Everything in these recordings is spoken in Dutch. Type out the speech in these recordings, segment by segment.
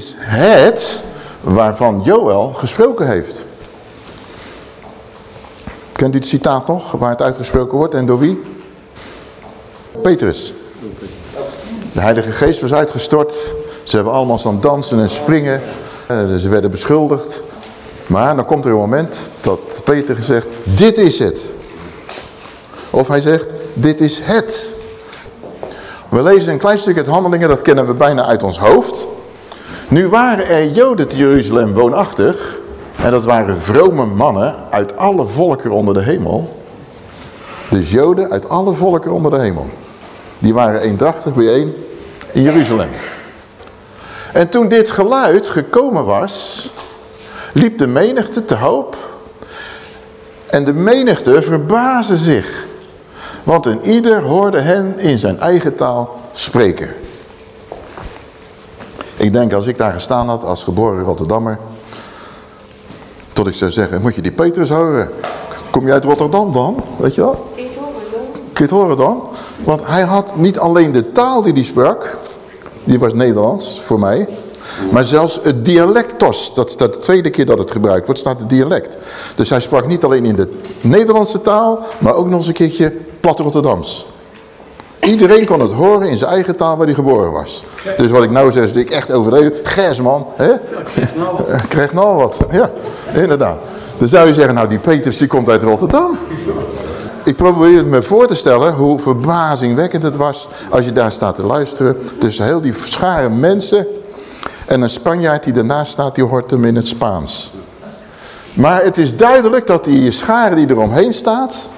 Is het waarvan Joël gesproken heeft. Kent u het citaat nog, waar het uitgesproken wordt en door wie? Petrus. De Heilige Geest was uitgestort. Ze hebben allemaal staan dansen en springen. Eh, ze werden beschuldigd. Maar dan komt er een moment dat Peter zegt, dit is het. Of hij zegt, dit is het. We lezen een klein stukje uit handelingen, dat kennen we bijna uit ons hoofd. Nu waren er joden te Jeruzalem woonachtig. En dat waren vrome mannen uit alle volken onder de hemel. Dus joden uit alle volken onder de hemel. Die waren eendrachtig bijeen in Jeruzalem. En toen dit geluid gekomen was, liep de menigte te hoop. En de menigte verbaasde zich. Want een ieder hoorde hen in zijn eigen taal spreken. Ik denk als ik daar gestaan had als geboren Rotterdammer. Tot ik zou zeggen, moet je die Petrus horen. Kom je uit Rotterdam dan? Weet je wel? Kun je het horen dan? Want hij had niet alleen de taal die hij sprak. Die was Nederlands voor mij. Maar zelfs het dialectos, dat staat de tweede keer dat het gebruikt wordt, staat het dialect. Dus hij sprak niet alleen in de Nederlandse taal, maar ook nog eens een keertje plat Rotterdams. Iedereen kon het horen in zijn eigen taal waar hij geboren was. Dus wat ik nou zeg, is dat ik echt overdreven. Gers man, hè? Krijg nou wat. Ja, inderdaad. Dan zou je zeggen, nou die Peters die komt uit Rotterdam. Ik probeer het me voor te stellen hoe verbazingwekkend het was als je daar staat te luisteren. Tussen heel die schare mensen en een Spanjaard die ernaast staat, die hoort hem in het Spaans. Maar het is duidelijk dat die schare die eromheen staat,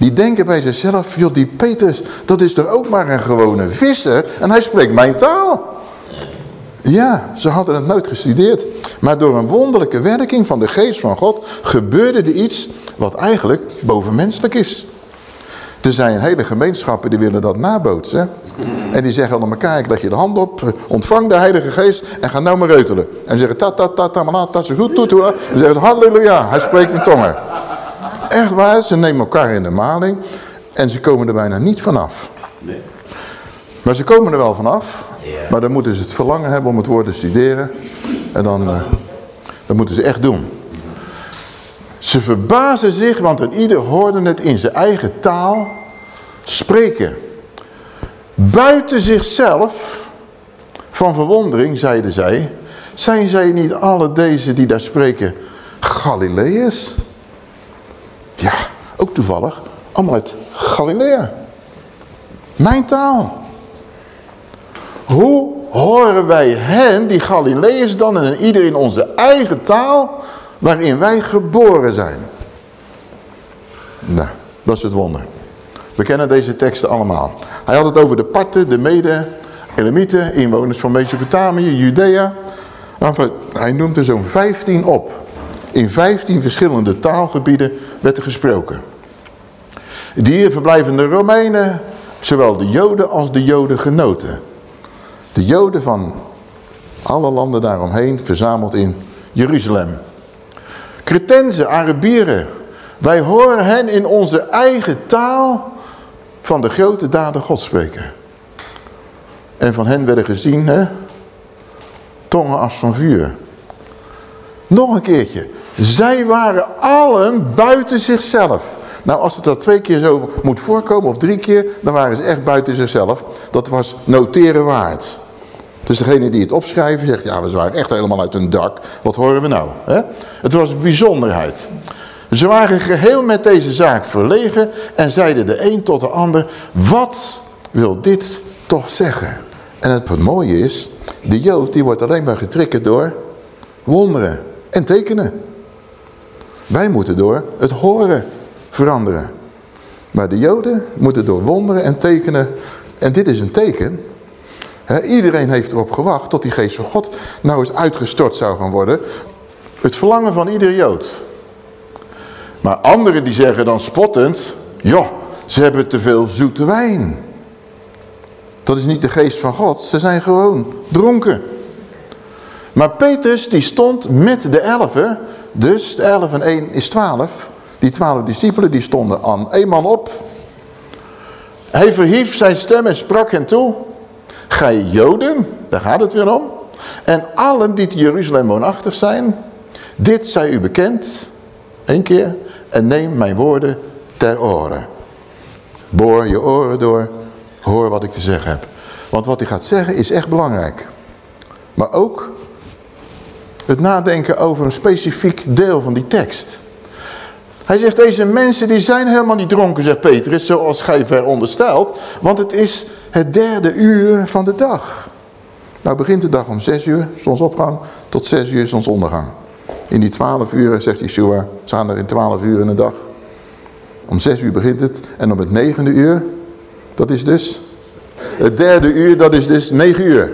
die denken bij zichzelf, joh die Petrus, dat is toch ook maar een gewone visser en hij spreekt mijn taal. Ja, ze hadden het nooit gestudeerd. Maar door een wonderlijke werking van de geest van God gebeurde er iets wat eigenlijk bovenmenselijk is. Er zijn hele gemeenschappen die willen dat nabootsen. En die zeggen allemaal, kijk, leg je de hand op, ontvang de heilige geest en ga nou maar reutelen. En zeggen, ta ta ta ta ta ta goed toe toe. En zeggen, halleluja, hij spreekt in tongen. Echt waar, ze nemen elkaar in de maling en ze komen er bijna niet vanaf. Nee. Maar ze komen er wel vanaf, maar dan moeten ze het verlangen hebben om het woord te studeren. En dan, uh, dan moeten ze echt doen. Ze verbazen zich, want een ieder hoorde het in zijn eigen taal spreken. Buiten zichzelf, van verwondering, zeiden zij, zijn zij niet alle deze die daar spreken Galileërs? Ook toevallig, allemaal uit Galilea. Mijn taal. Hoe horen wij hen, die Galileërs dan, en ieder in onze eigen taal, waarin wij geboren zijn? Nou, dat is het wonder. We kennen deze teksten allemaal. Hij had het over de Parten, de Mede, Elamieten, inwoners van Mesopotamië, Judea. Hij noemt er zo'n 15 op. In 15 verschillende taalgebieden werd er gesproken. Die hier verblijvende Romeinen, zowel de Joden als de Joden genoten. De Joden van alle landen daaromheen verzameld in Jeruzalem. Cretenzen, Arabieren, wij horen hen in onze eigen taal van de grote daden God spreken. En van hen werden gezien, hè, tongen als van vuur. Nog een keertje. Zij waren allen buiten zichzelf. Nou, als het dat twee keer zo moet voorkomen, of drie keer, dan waren ze echt buiten zichzelf. Dat was noteren waard. Dus degene die het opschrijven zegt, ja, we waren echt helemaal uit hun dak. Wat horen we nou? Hè? Het was een bijzonderheid. Ze waren geheel met deze zaak verlegen en zeiden de een tot de ander, wat wil dit toch zeggen? En het wat mooie is, de Jood die wordt alleen maar getriggerd door wonderen en tekenen. Wij moeten door het horen veranderen. Maar de Joden moeten door wonderen en tekenen. En dit is een teken. iedereen heeft erop gewacht tot die geest van God nou eens uitgestort zou gaan worden. Het verlangen van ieder Jood. Maar anderen die zeggen dan spottend, joh, ze hebben te veel zoete wijn. Dat is niet de geest van God, ze zijn gewoon dronken. Maar Petrus die stond met de elfen, dus de elf en 1 is 12. Die twaalf discipelen die stonden aan één man op. Hij verhief zijn stem en sprak hen toe. Gij Joden, daar gaat het weer om. En allen die te Jeruzalem woonachtig zijn, dit zij u bekend, één keer, en neem mijn woorden ter oren. Boor je oren door, hoor wat ik te zeggen heb. Want wat hij gaat zeggen is echt belangrijk. Maar ook het nadenken over een specifiek deel van die tekst. Hij zegt, deze mensen die zijn helemaal niet dronken, zegt Petrus, zoals gij veronderstelt. Want het is het derde uur van de dag. Nou begint de dag om zes uur, zonsopgang, tot zes uur zonsondergang. In die twaalf uur, zegt Yeshua, staan er in twaalf uur in de dag. Om zes uur begint het en om het negende uur, dat is dus... Het derde uur, dat is dus negen uur.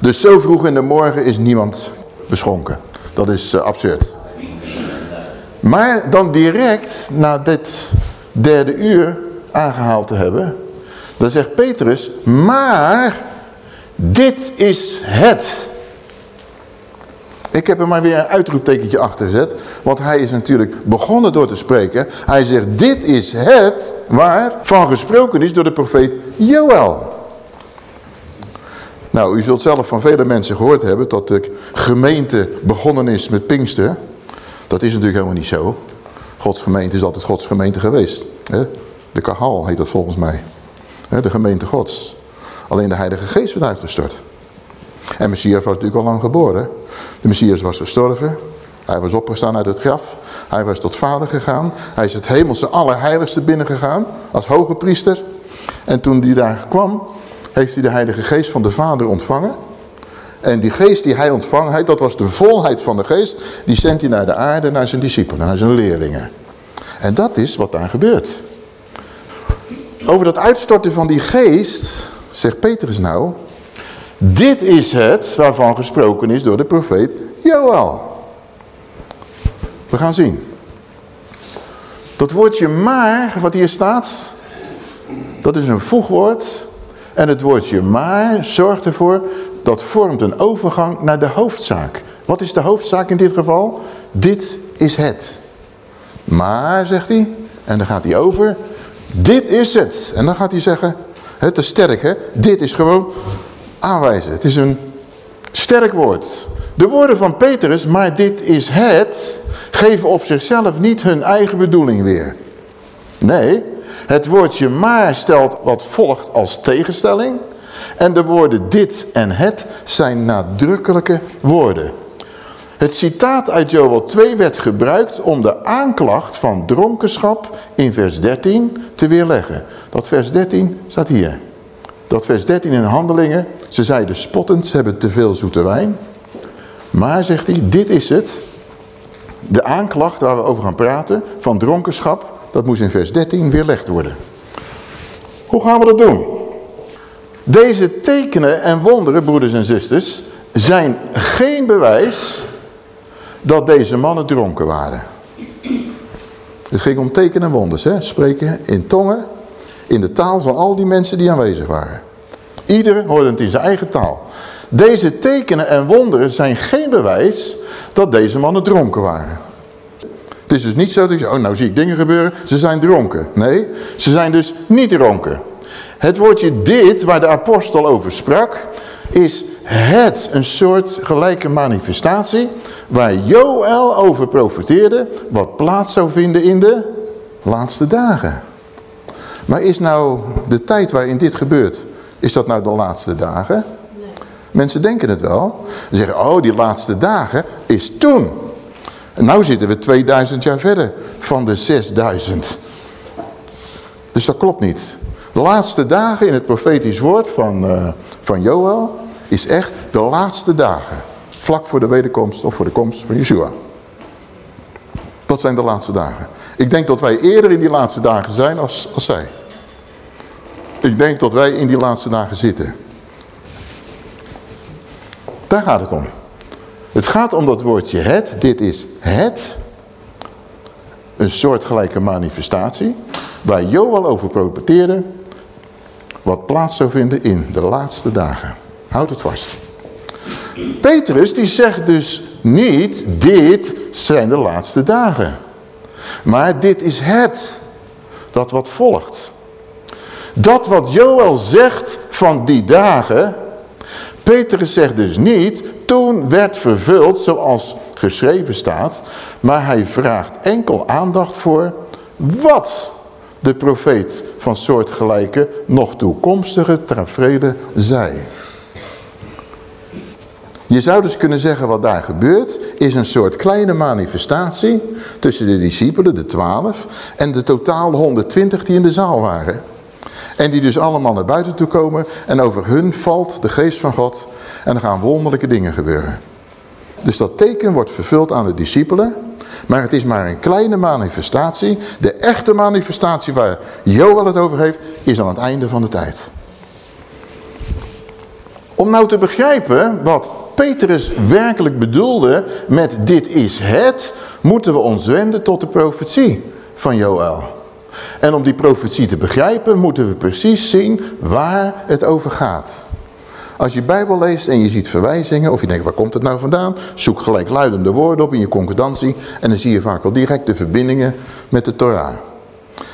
Dus zo vroeg in de morgen is niemand beschonken. Dat is uh, absurd. Maar dan direct na dit derde uur aangehaald te hebben, dan zegt Petrus, maar dit is het. Ik heb er maar weer een uitroeptekentje achter gezet. Want hij is natuurlijk begonnen door te spreken. Hij zegt, dit is het waar van gesproken is door de profeet Joël. Nou, u zult zelf van vele mensen gehoord hebben dat de gemeente begonnen is met Pinkster. Dat is natuurlijk helemaal niet zo. Gods gemeente is altijd Gods gemeente geweest. De kahal heet dat volgens mij. De gemeente Gods. Alleen de Heilige Geest werd uitgestort. En Messias was natuurlijk al lang geboren. De Messias was gestorven. Hij was opgestaan uit het graf. Hij was tot vader gegaan. Hij is het hemelse allerheiligste binnengegaan als hoge priester. En toen hij daar kwam, heeft hij de heilige geest van de vader ontvangen. En die geest die hij ontvangen, dat was de volheid van de geest, die zendt hij naar de aarde, naar zijn discipelen, naar zijn leerlingen. En dat is wat daar gebeurt. Over dat uitstorten van die geest, zegt Petrus nou, dit is het waarvan gesproken is door de profeet Joel. We gaan zien. Dat woordje maar, wat hier staat, dat is een voegwoord. En het woordje maar zorgt ervoor, dat vormt een overgang naar de hoofdzaak. Wat is de hoofdzaak in dit geval? Dit is het. Maar, zegt hij, en dan gaat hij over, dit is het. En dan gaat hij zeggen, het is sterk hè, dit is gewoon aanwijzen. Het is een sterk woord. De woorden van Petrus, maar dit is het, geven op zichzelf niet hun eigen bedoeling weer. Nee, het woordje maar stelt wat volgt als tegenstelling. En de woorden dit en het zijn nadrukkelijke woorden. Het citaat uit Joel 2 werd gebruikt om de aanklacht van dronkenschap in vers 13 te weerleggen. Dat vers 13 staat hier. Dat vers 13 in handelingen, ze zeiden spottend, ze hebben te veel zoete wijn. Maar, zegt hij, dit is het. De aanklacht waar we over gaan praten van dronkenschap, dat moest in vers 13 weerlegd worden. Hoe gaan we dat doen? Deze tekenen en wonderen, broeders en zusters, zijn geen bewijs dat deze mannen dronken waren. Het ging om tekenen en wonders, hè? spreken in tongen, in de taal van al die mensen die aanwezig waren. Ieder hoorde het in zijn eigen taal. Deze tekenen en wonderen zijn geen bewijs dat deze mannen dronken waren. Het is dus niet zo dat ik zeg, oh nou zie ik dingen gebeuren, ze zijn dronken. Nee, ze zijn dus niet dronken. Het woordje dit, waar de apostel over sprak, is het, een soort gelijke manifestatie, waar Joël over profeteerde, wat plaats zou vinden in de laatste dagen. Maar is nou de tijd waarin dit gebeurt, is dat nou de laatste dagen? Nee. Mensen denken het wel. Ze zeggen, oh die laatste dagen is toen. En nou zitten we 2000 jaar verder van de 6000. Dus dat klopt niet. De laatste dagen in het profetisch woord van, uh, van Joel is echt de laatste dagen. Vlak voor de wederkomst of voor de komst van Yeshua. Dat zijn de laatste dagen. Ik denk dat wij eerder in die laatste dagen zijn als, als zij. Ik denk dat wij in die laatste dagen zitten. Daar gaat het om. Het gaat om dat woordje het. Dit is het. Een soortgelijke manifestatie. Waar Joel over profeteerde. Wat plaats zou vinden in de laatste dagen. Houd het vast. Petrus die zegt dus niet dit zijn de laatste dagen. Maar dit is het. Dat wat volgt. Dat wat Joel zegt van die dagen. Petrus zegt dus niet toen werd vervuld zoals geschreven staat. Maar hij vraagt enkel aandacht voor wat de profeet van soortgelijke nog toekomstige tafereelen zei. Je zou dus kunnen zeggen wat daar gebeurt is een soort kleine manifestatie tussen de discipelen, de twaalf, en de totaal 120 die in de zaal waren. En die dus allemaal naar buiten toe komen en over hun valt de geest van God en er gaan wonderlijke dingen gebeuren. Dus dat teken wordt vervuld aan de discipelen, maar het is maar een kleine manifestatie. De echte manifestatie waar Joel het over heeft, is aan het einde van de tijd. Om nou te begrijpen wat Petrus werkelijk bedoelde met dit is het, moeten we ons wenden tot de profetie van Joël. En om die profetie te begrijpen moeten we precies zien waar het over gaat. Als je Bijbel leest en je ziet verwijzingen, of je denkt waar komt het nou vandaan, zoek gelijkluidende woorden op in je concordantie en dan zie je vaak al direct de verbindingen met de Torah.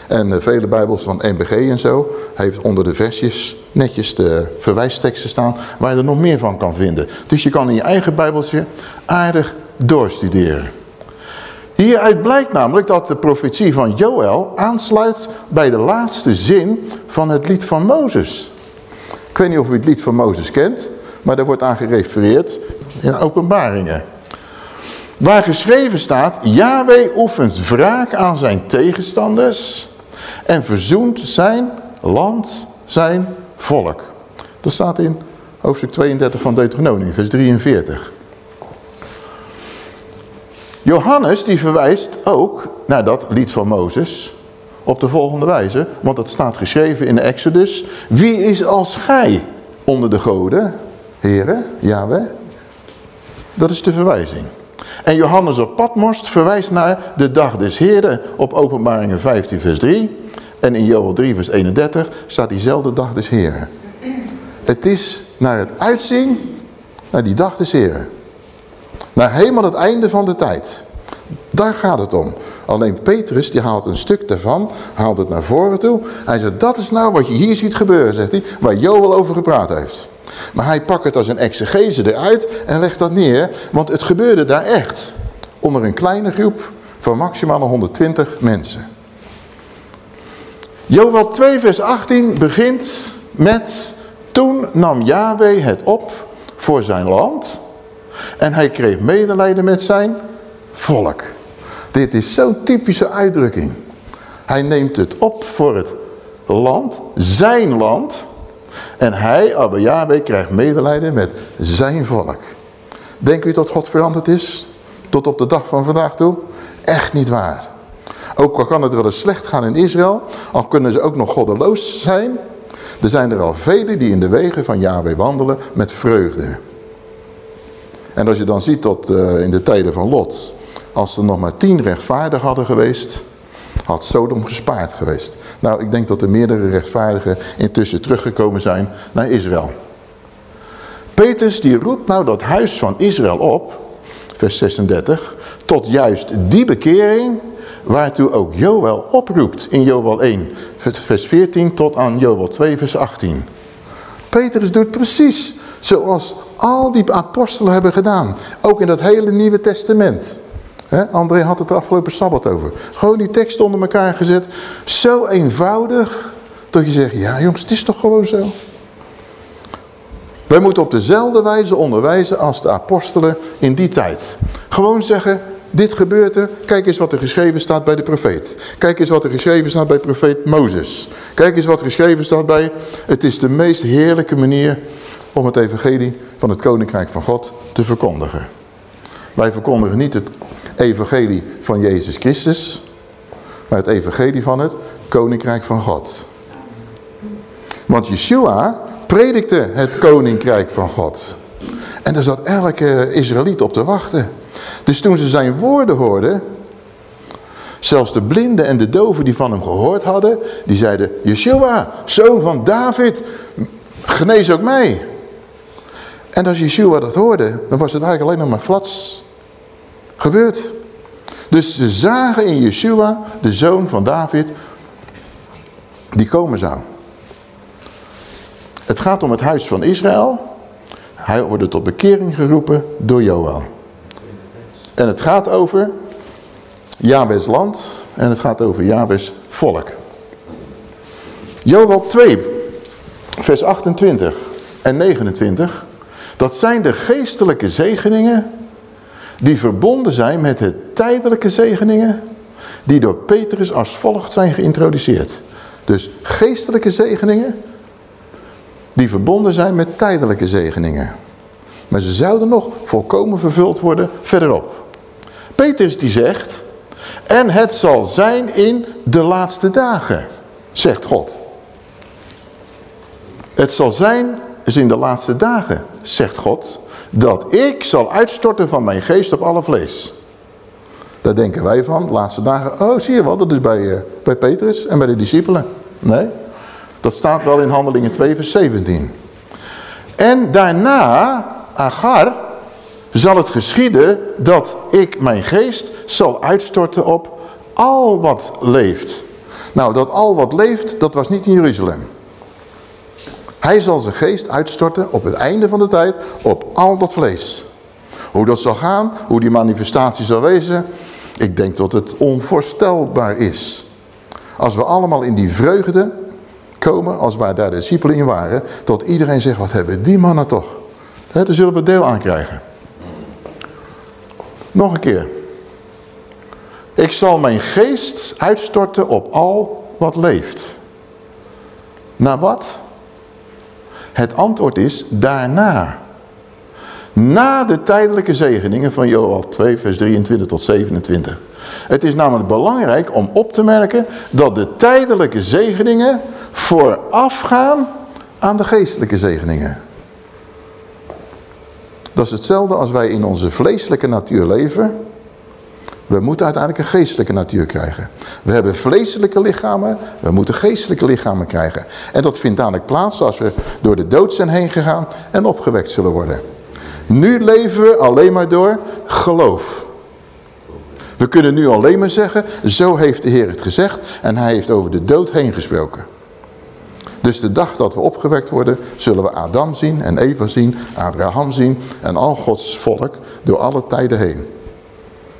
En uh, vele bijbels van NBG en zo heeft onder de versjes netjes de verwijsteksten staan waar je er nog meer van kan vinden. Dus je kan in je eigen bijbeltje aardig doorstuderen. Hieruit blijkt namelijk dat de profetie van Joël aansluit bij de laatste zin van het lied van Mozes. Ik weet niet of u het lied van Mozes kent, maar daar wordt aan gerefereerd in openbaringen. Waar geschreven staat, Yahweh oefent wraak aan zijn tegenstanders en verzoent zijn land, zijn volk. Dat staat in hoofdstuk 32 van Deuteronomium, vers 43. Johannes die verwijst ook naar dat lied van Mozes op de volgende wijze. Want dat staat geschreven in de Exodus. Wie is als gij onder de goden, heren, Yahweh? Dat is de verwijzing. En Johannes op Patmos verwijst naar de dag des Heren op openbaringen 15 vers 3. En in Joel 3 vers 31 staat diezelfde dag des Heren. Het is naar het uitzien naar die dag des Heren. Naar helemaal het einde van de tijd. Daar gaat het om. Alleen Petrus die haalt een stuk daarvan, haalt het naar voren toe. Hij zegt, dat is nou wat je hier ziet gebeuren, zegt hij, waar Joel over gepraat heeft. Maar hij pakt het als een exegese eruit en legt dat neer, want het gebeurde daar echt. Onder een kleine groep van maximaal 120 mensen. Joel 2 vers 18 begint met, toen nam Yahweh het op voor zijn land en hij kreeg medelijden met zijn volk. Dit is zo'n typische uitdrukking. Hij neemt het op voor het land, zijn land. En hij, Abba Yahweh, krijgt medelijden met zijn volk. Denkt u dat God veranderd is? Tot op de dag van vandaag toe? Echt niet waar. Ook al kan het wel eens slecht gaan in Israël, al kunnen ze ook nog goddeloos zijn. Er zijn er al velen die in de wegen van Yahweh wandelen met vreugde. En als je dan ziet tot uh, in de tijden van Lot, als er nog maar tien rechtvaardigen hadden geweest, had Sodom gespaard geweest. Nou, ik denk dat er meerdere rechtvaardigen intussen teruggekomen zijn naar Israël. Petrus die roept nou dat huis van Israël op, vers 36, tot juist die bekering waartoe ook Joel oproept in Joel 1, vers 14 tot aan Joel 2, vers 18. Petrus doet precies zoals al die apostelen hebben gedaan, ook in dat hele Nieuwe Testament. André had het er afgelopen Sabbat over. Gewoon die tekst onder elkaar gezet. Zo eenvoudig. Dat je zegt, ja jongens, het is toch gewoon zo. Wij moeten op dezelfde wijze onderwijzen als de apostelen in die tijd. Gewoon zeggen, dit gebeurt er. Kijk eens wat er geschreven staat bij de profeet. Kijk eens wat er geschreven staat bij profeet Mozes. Kijk eens wat er geschreven staat bij... Het is de meest heerlijke manier om het evangelie van het koninkrijk van God te verkondigen. Wij verkondigen niet het evangelie van Jezus Christus, maar het evangelie van het koninkrijk van God. Want Yeshua predikte het koninkrijk van God. En daar zat elke Israëliet op te wachten. Dus toen ze zijn woorden hoorden, zelfs de blinden en de doven die van hem gehoord hadden, die zeiden, Yeshua, zoon van David, genees ook mij. En als Yeshua dat hoorde, dan was het eigenlijk alleen nog maar flats gebeurd. Dus ze zagen in Yeshua, de zoon van David, die komen zou. Het gaat om het huis van Israël. Hij wordt tot bekering geroepen door Joël. En het gaat over Jabes land en het gaat over Jabes volk. Joël 2, vers 28 en 29. Dat zijn de geestelijke zegeningen die verbonden zijn met de tijdelijke zegeningen die door Petrus als volgt zijn geïntroduceerd. Dus geestelijke zegeningen die verbonden zijn met tijdelijke zegeningen. Maar ze zouden nog volkomen vervuld worden verderop. Petrus die zegt, en het zal zijn in de laatste dagen, zegt God. Het zal zijn, is in de laatste dagen, zegt God, dat ik zal uitstorten van mijn geest op alle vlees. Daar denken wij van, de laatste dagen, oh zie je wel, dat is bij, uh, bij Petrus en bij de discipelen. Nee, dat staat wel in Handelingen 2 vers 17. En daarna, Agar, zal het geschieden dat ik mijn geest zal uitstorten op al wat leeft. Nou, dat al wat leeft, dat was niet in Jeruzalem. Hij zal zijn geest uitstorten op het einde van de tijd op al dat vlees. Hoe dat zal gaan, hoe die manifestatie zal wezen, ik denk dat het onvoorstelbaar is. Als we allemaal in die vreugde komen, als wij daar discipelen in waren, dat iedereen zegt, wat hebben die mannen toch? He, daar zullen we deel aan krijgen. Nog een keer. Ik zal mijn geest uitstorten op al wat leeft. Na wat? Het antwoord is daarna. Na de tijdelijke zegeningen van Joel 2 vers 23 tot 27. Het is namelijk belangrijk om op te merken dat de tijdelijke zegeningen voorafgaan aan de geestelijke zegeningen. Dat is hetzelfde als wij in onze vleeselijke natuur leven. We moeten uiteindelijk een geestelijke natuur krijgen. We hebben vleeselijke lichamen, we moeten geestelijke lichamen krijgen. En dat vindt dadelijk plaats als we door de dood zijn heen gegaan en opgewekt zullen worden. Nu leven we alleen maar door geloof. We kunnen nu alleen maar zeggen, zo heeft de Heer het gezegd en hij heeft over de dood heen gesproken. Dus de dag dat we opgewekt worden, zullen we Adam zien en Eva zien, Abraham zien en al Gods volk door alle tijden heen.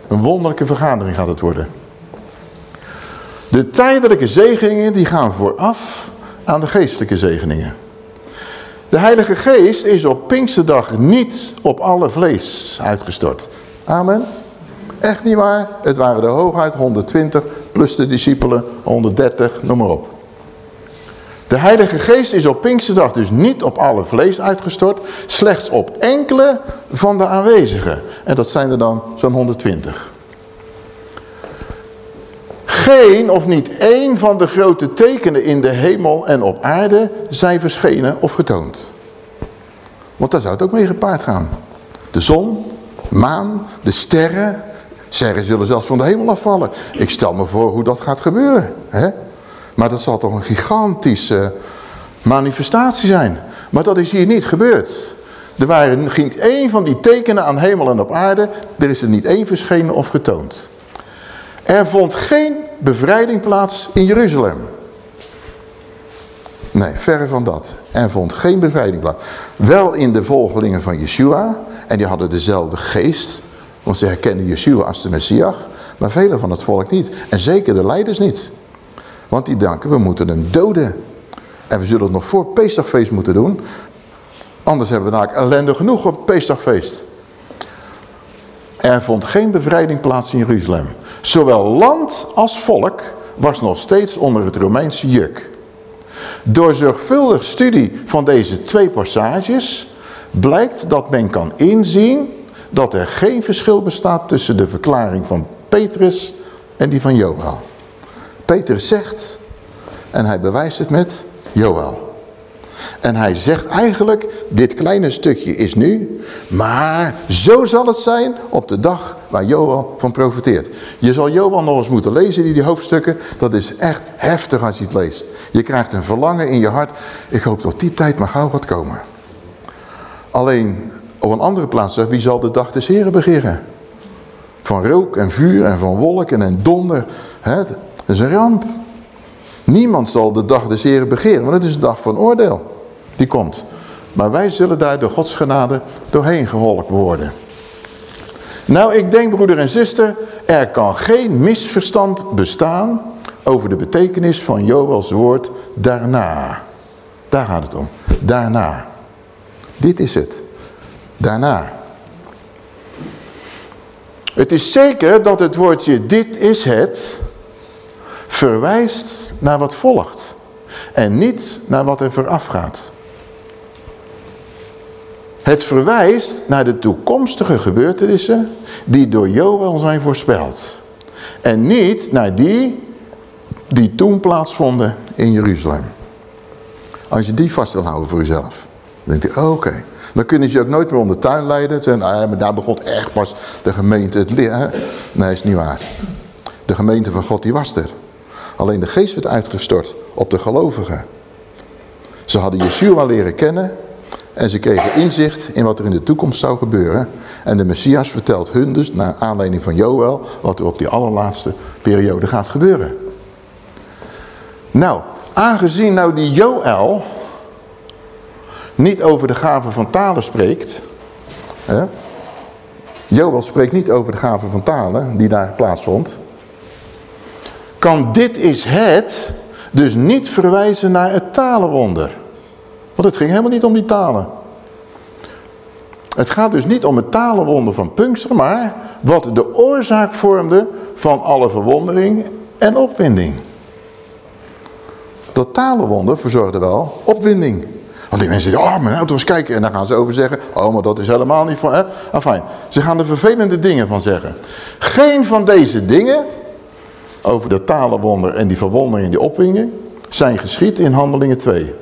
Een wonderlijke vergadering gaat het worden. De tijdelijke zegeningen die gaan vooraf aan de geestelijke zegeningen. De Heilige Geest is op Pinksterdag niet op alle vlees uitgestort. Amen. Echt niet waar. Het waren de hooguit 120 plus de discipelen 130, noem maar op. De Heilige Geest is op Pinksterdag dus niet op alle vlees uitgestort, slechts op enkele van de aanwezigen. En dat zijn er dan zo'n 120. Geen of niet één van de grote tekenen in de hemel en op aarde zijn verschenen of getoond. Want daar zou het ook mee gepaard gaan. De zon, maan, de sterren. Sterren zullen zelfs van de hemel afvallen. Ik stel me voor hoe dat gaat gebeuren. Hè? Maar dat zal toch een gigantische manifestatie zijn. Maar dat is hier niet gebeurd. Er waren geen één van die tekenen aan hemel en op aarde. Er is er niet één verschenen of getoond. Er vond geen bevrijding plaats in Jeruzalem. Nee, verre van dat. Er vond geen bevrijding plaats. Wel in de volgelingen van Yeshua. En die hadden dezelfde geest. Want ze herkenden Yeshua als de Messias. Maar velen van het volk niet. En zeker de leiders niet. Want die denken, we moeten hem doden. En we zullen het nog voor het Pesachfeest moeten doen. Anders hebben we eigenlijk ellende genoeg op het Pesachfeest. Er vond geen bevrijding plaats in Jeruzalem. Zowel land als volk was nog steeds onder het Romeinse juk. Door zorgvuldig studie van deze twee passages blijkt dat men kan inzien dat er geen verschil bestaat tussen de verklaring van Petrus en die van Joel. Petrus zegt, en hij bewijst het met Joel. En hij zegt eigenlijk, dit kleine stukje is nu, maar zo zal het zijn op de dag waar Joel van profiteert. Je zal Joel nog eens moeten lezen, die, die hoofdstukken. Dat is echt heftig als je het leest. Je krijgt een verlangen in je hart. Ik hoop dat die tijd maar gauw gaat komen. Alleen op een andere plaats zegt, wie zal de dag des Heren begeren? Van rook en vuur en van wolken en donder. Hè? Dat is een ramp. Niemand zal de dag des Heren begeren, want het is een dag van oordeel. Die komt. Maar wij zullen daar door Gods genade doorheen geholpen worden. Nou, ik denk broeder en zuster, er kan geen misverstand bestaan over de betekenis van Joels woord daarna. Daar gaat het om. Daarna. Dit is het. Daarna. Het is zeker dat het woordje dit is het verwijst naar wat volgt. En niet naar wat er vooraf gaat. Het verwijst naar de toekomstige gebeurtenissen die door Joel zijn voorspeld. En niet naar die die toen plaatsvonden in Jeruzalem. Als je die vast wil houden voor jezelf. Dan denk je, oké. Dan kunnen ze je ook nooit meer om de tuin leiden. Zeggen, ah, maar daar begon echt pas de gemeente het leren. Nee, is niet waar. De gemeente van God die was er. Alleen de geest werd uitgestort op de gelovigen. Ze hadden Yeshua leren kennen. En ze kregen inzicht in wat er in de toekomst zou gebeuren. En de Messias vertelt hun dus, naar aanleiding van Joel, wat er op die allerlaatste periode gaat gebeuren. Nou, aangezien nou die Joel niet over de gave van talen spreekt. Hè? Joel spreekt niet over de gave van talen die daar plaatsvond. Kan dit is het dus niet verwijzen naar het talenwonder. Want het ging helemaal niet om die talen. Het gaat dus niet om het talenwonder van Pinkster, maar wat de oorzaak vormde van alle verwondering en opwinding. Dat talenwonder verzorgde wel opwinding. Want die mensen zeggen, oh, mijn auto eens kijken. En dan gaan ze over zeggen, oh, maar dat is helemaal niet van... Hè? Enfin, ze gaan er vervelende dingen van zeggen. Geen van deze dingen, over de talenwonder en die verwondering en die opwinding, zijn geschied in handelingen 2.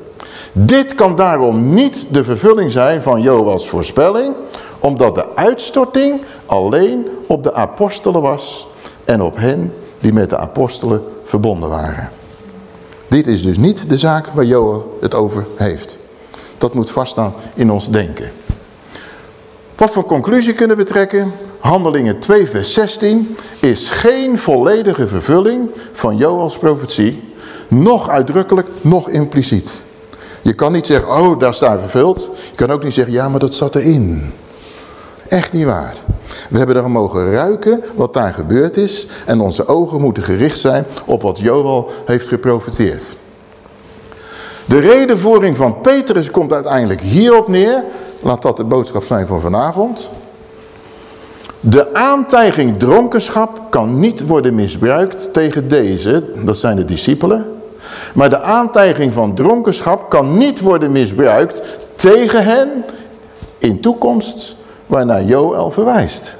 Dit kan daarom niet de vervulling zijn van Joas voorspelling, omdat de uitstorting alleen op de apostelen was en op hen die met de apostelen verbonden waren. Dit is dus niet de zaak waar Joel het over heeft. Dat moet vaststaan in ons denken. Wat voor conclusie kunnen we trekken? Handelingen 2 vers 16 is geen volledige vervulling van Joels profetie. Nog uitdrukkelijk, nog impliciet. Je kan niet zeggen, oh daar staat vervuld. Je kan ook niet zeggen, ja maar dat zat erin. Echt niet waar. We hebben er mogen ruiken wat daar gebeurd is. En onze ogen moeten gericht zijn op wat Joel heeft geprofiteerd. De redenvoering van Petrus komt uiteindelijk hierop neer. Laat dat de boodschap zijn van vanavond. De aantijging dronkenschap kan niet worden misbruikt tegen deze, dat zijn de discipelen. Maar de aantijging van dronkenschap kan niet worden misbruikt tegen hen in toekomst waarnaar Joel verwijst.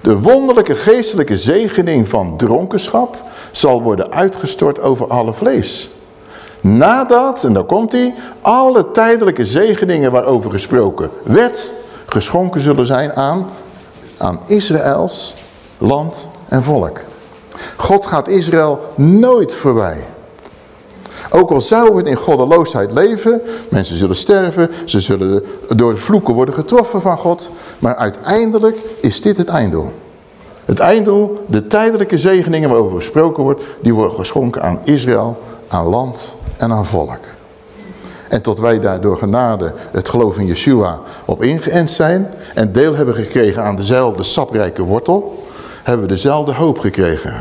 De wonderlijke geestelijke zegening van dronkenschap zal worden uitgestort over alle vlees. Nadat, en daar komt hij, alle tijdelijke zegeningen waarover gesproken werd, geschonken zullen zijn aan, aan Israëls land en volk. God gaat Israël nooit voorbij. Ook al zouden we in goddeloosheid leven, mensen zullen sterven, ze zullen door de vloeken worden getroffen van God. Maar uiteindelijk is dit het einddoel. Het einddoel, de tijdelijke zegeningen waarover gesproken wordt, die worden geschonken aan Israël, aan land en aan volk. En tot wij daardoor genade het geloof in Yeshua op ingeënt zijn en deel hebben gekregen aan dezelfde saprijke wortel, hebben we dezelfde hoop gekregen.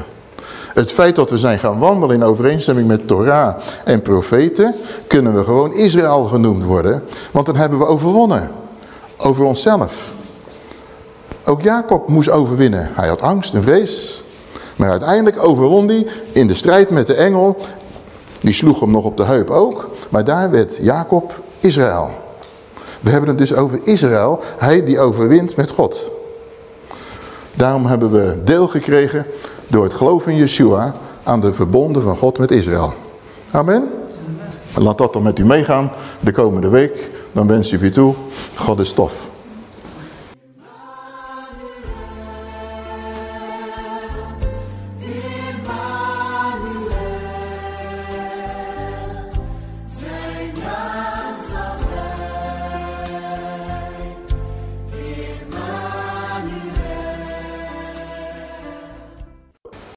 Het feit dat we zijn gaan wandelen in overeenstemming met Torah en profeten, kunnen we gewoon Israël genoemd worden. Want dan hebben we overwonnen. Over onszelf. Ook Jacob moest overwinnen. Hij had angst en vrees. Maar uiteindelijk overwon hij in de strijd met de engel. Die sloeg hem nog op de heup ook. Maar daar werd Jacob Israël. We hebben het dus over Israël. Hij die overwint met God. Daarom hebben we deel gekregen door het geloof in Yeshua aan de verbonden van God met Israël. Amen. Laat dat dan met u meegaan de komende week. Dan wens ik u toe. God is tof.